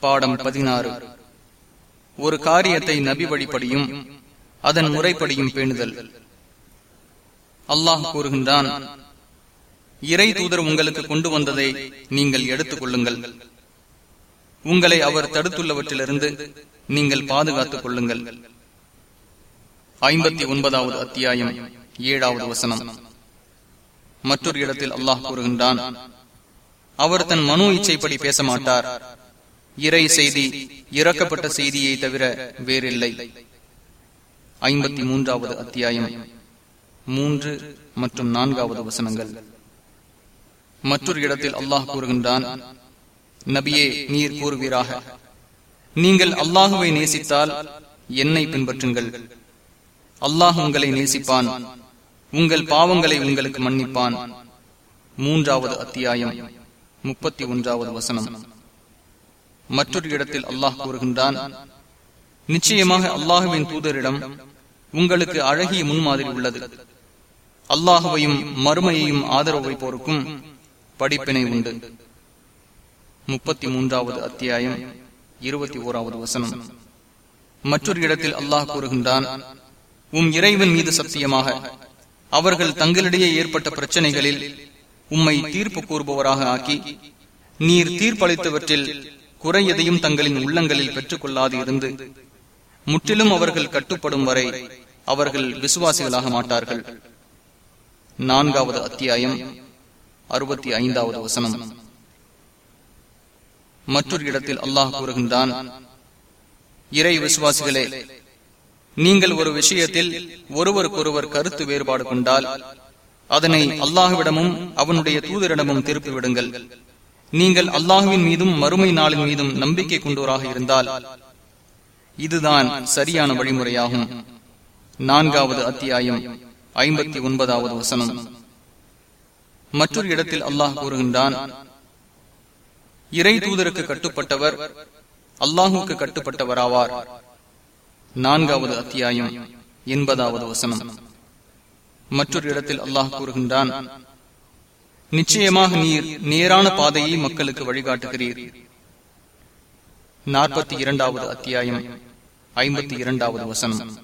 பாடம் பதினாறு. ஒரு காரியத்தை நபி வழிப்படியும் அதன் முறைப்படியும் பேணுதல். அல்லாஹ் கூறுகின்றான் இறை தூதர் உங்களுக்கு கொண்டு வந்ததை நீங்கள் எடுத்துக் கொள்ளுங்கள். உங்களை அவர் தடுத்துள்ளவற்றிலிருந்து நீங்கள் பாதுகாத்துக் கொள்ளுங்கள். ஐம்பத்தி ஒன்பதாவது அத்தியாயம் ஏழாவது வசனம். மற்றொரு இடத்தில் அல்லாஹ் கூறுகின்றான் அவர் தன் மனு இச்சைப்படி பேச மாட்டார். இறை செய்தி இறக்கப்பட்ட செய்தியை தவிர வேறில்லை. ஐம்பத்தி மூன்றாவது அத்தியாயம். மூன்று மற்றும் நான்காவது வசனங்கள். மற்றொரு இடத்தில் அல்லாஹ் கூறுகின்றான் நபியே நீர் கூறுவீராக. நீங்கள் அல்லாஹுவை நேசித்தால் என்னை பின்பற்றுங்கள். அல்லாஹ் உங்களை நேசிப்பான். உங்கள் பாவங்களை உங்களுக்கு மன்னிப்பான். மூன்றாவது அத்தியாயம் முப்பத்தி ஒன்றாவது வசனம். மற்றொரு இடத்தில் அல்லாஹ் கூறுகின்றான் நிச்சயமாக அல்லாஹுவின் தூதரிடம் உங்களுக்கு அழகிய முன்மாதிரி உள்ளது. அல்லாஹுவையும் மறுமையையும் ஆதரவு வைப்போருக்கும் படிப்பினை உண்டு. முப்பத்தி மூன்றாவது அத்தியாயம் இருபத்தி ஓராவது வசனம். மற்றொரு இடத்தில் அல்லாஹ் கூறுகின்றான் உம் இறைவன் மீது சத்தியமாக அவர்கள் தங்களிடையே ஏற்பட்ட பிரச்சனைகளில் உம்மை தீர்ப்பு கூறுபவராக ஆக்கி நீர் தீர்ப்பளித்தவற்றில் குறை எதையும் தங்களின் உள்ளங்களில் பெற்றுக் கொள்ளாது இருந்து முற்றிலும் அவர்கள் கட்டுப்படும் வரை அவர்கள் விசுவாசிகளாக மாட்டார்கள். நான்காவது அத்தியாயம் அறுபத்தி ஐந்தாவது வசனம். மற்றொரு இடத்தில் அல்லாஹ் கூறுகின்றான் இறை விசுவாசிகளே நீங்கள் ஒரு விஷயத்தில் ஒருவருக்கொருவர் கருத்து வேறுபாடு கொண்டால் அதனை அல்லாஹுவிடமும் அவனுடைய தூதரிடமும் திருப்பி விடுங்கள் நீங்கள் அல்லாஹுவின் மீதும் மறுமை நாளின் மீதும் நம்பிக்கை கொண்டோராக இருந்தால் இதுதான் சரியான வழிமுறையாகும். நான்காவது அத்தியாயம் ஐம்பத்தி ஒன்பதாவது வசனம். மற்றொரு இடத்தில் அல்லாஹ் கூறுகின்றான் இறை தூதருக்கு கட்டுப்பட்டவர் அல்லாஹுக்கு கட்டுப்பட்டவராவார். நான்காவது அத்தியாயம் எண்பதாவது வசனம். மற்றொரு இடத்தில் அல்லாஹ் கூறுகின்றான் நிச்சயமாக நீர் நேரான பாதையை மக்களுக்கு வழிகாட்டுகிறீர். நாற்பத்தி இரண்டாவது அத்தியாயம் ஐம்பத்தி இரண்டாவது வசனம்.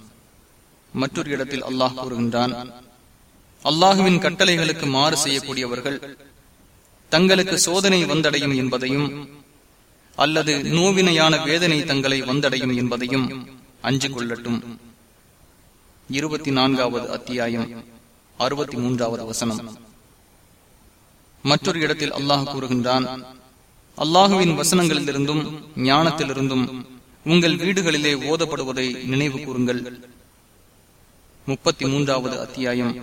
மற்றொரு இடத்தில் அல்லாஹ் கூறுகின்றான் அல்லாஹுவின் கட்டளைகளுக்கு மாறு செய்யக்கூடியவர்கள் தங்களுக்கு சோதனை வந்தடையும் என்பதையும் அல்லது நோவினையான வேதனை தங்களை வந்தடையும் என்பதையும் அஞ்சு கொள்ளட்டும். இருபத்தி நான்காவது அத்தியாயம் அறுபத்தி மூன்றாவது வசனம். மற்றொரு இடத்தில் அல்லாஹ் கூறுகின்றான் அல்லாஹுவின் வசனங்களிலிருந்தும் ஞானத்திலிருந்தும் உங்கள் வீடுகளிலே ஓதப்படுவதை நினைவு கூறுங்கள். முப்பத்தி மூன்றாவது அத்தியாயம்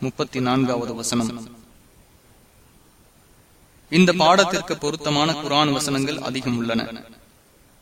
முப்பத்தி நான்காவது வசனம். இந்த பாடத்திற்கு பொருத்தமான குரான் வசனங்கள் அதிகம் உள்ளன.